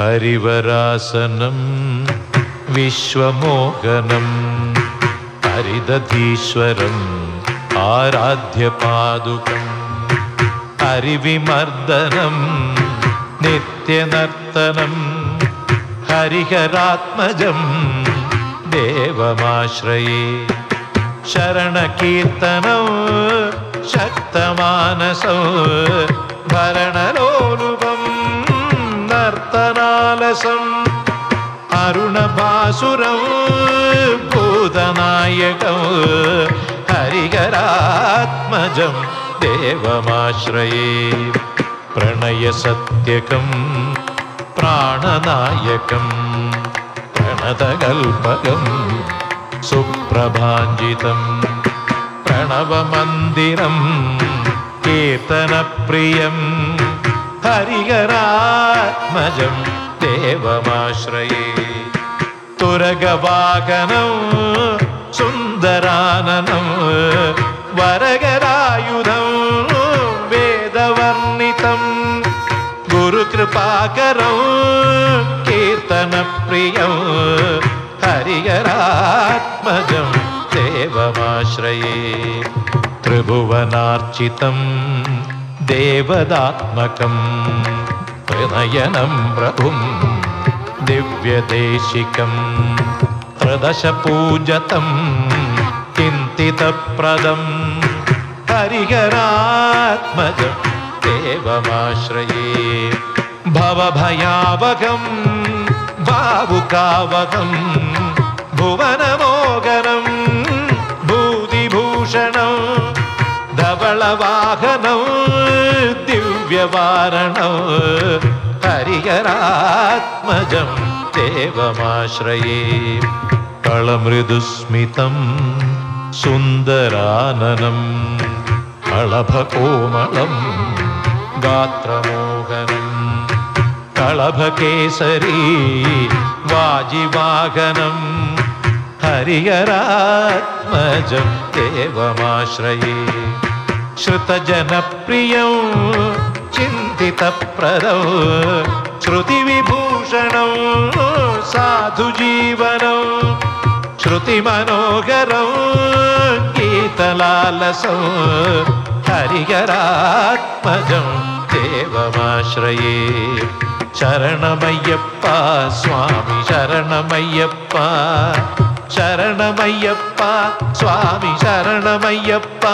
Harivarasanam विश्वमोहनं हरिदधीश्वरम् आराध्यपादुकम् हरिविमर्दनं नित्यनर्तनं हरिहरात्मजं देवमाश्रये शरणकीर्तनौ शक्तमानसौ भरणलोलुपं अरुणभासुरं भूतनायकं हरिहरात्मजं देवमाश्रये प्रणयसत्यकं प्राणनायकं प्रणतकल्पकं सुप्रभाञ्जितं प्रणवमन्दिरं कीर्तनप्रियं हरिहरात्मजं देवमाश्रये तुरगवागनं सुन्दराननं वरगरायुधं वेदवर्णितं गुरुकृपाकरं कीर्तनप्रियं हरिहरात्मजं देवमाश्रये त्रिभुवनार्चितं देवदात्मकं प्रणयनं प्रभुं दिव्यदेशिकं प्रदशपूजतं चिन्तितप्रदं हरिहरात्मजं देवमाश्रये भवभयावगं भावुकावगं भुवनमोगनं भूतिभूषणं धवळवाहनं दिव्यवारणं हरिहरात्मजं देवमाश्रये कळमृदुस्मितं सुन्दराननं कळभकोमलं गात्रमोहनं कळभकेसरी वाजिवागनं हरिहरात्मजं देवमाश्रये श्रुतजनप्रियं चिन्तितप्रदौ श्रुतिविभूषणं साधुजीवनं श्रुतिमनोहरं गीतलालसौ हरिहरात्मजं देवमाश्रये। शरणमय्यप्प स्वामि शरणमय्यप्प शरणमय्यप्प स्वामि शरणमय्यप्प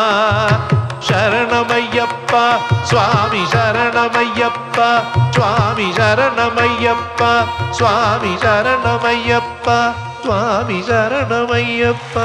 शरणमय्यप्प स्वामि शरणमय्यप्प स्वामि शरणमय्यप्प स्वामि शरणमय्यप्प स्वामि शरणमय्यप्प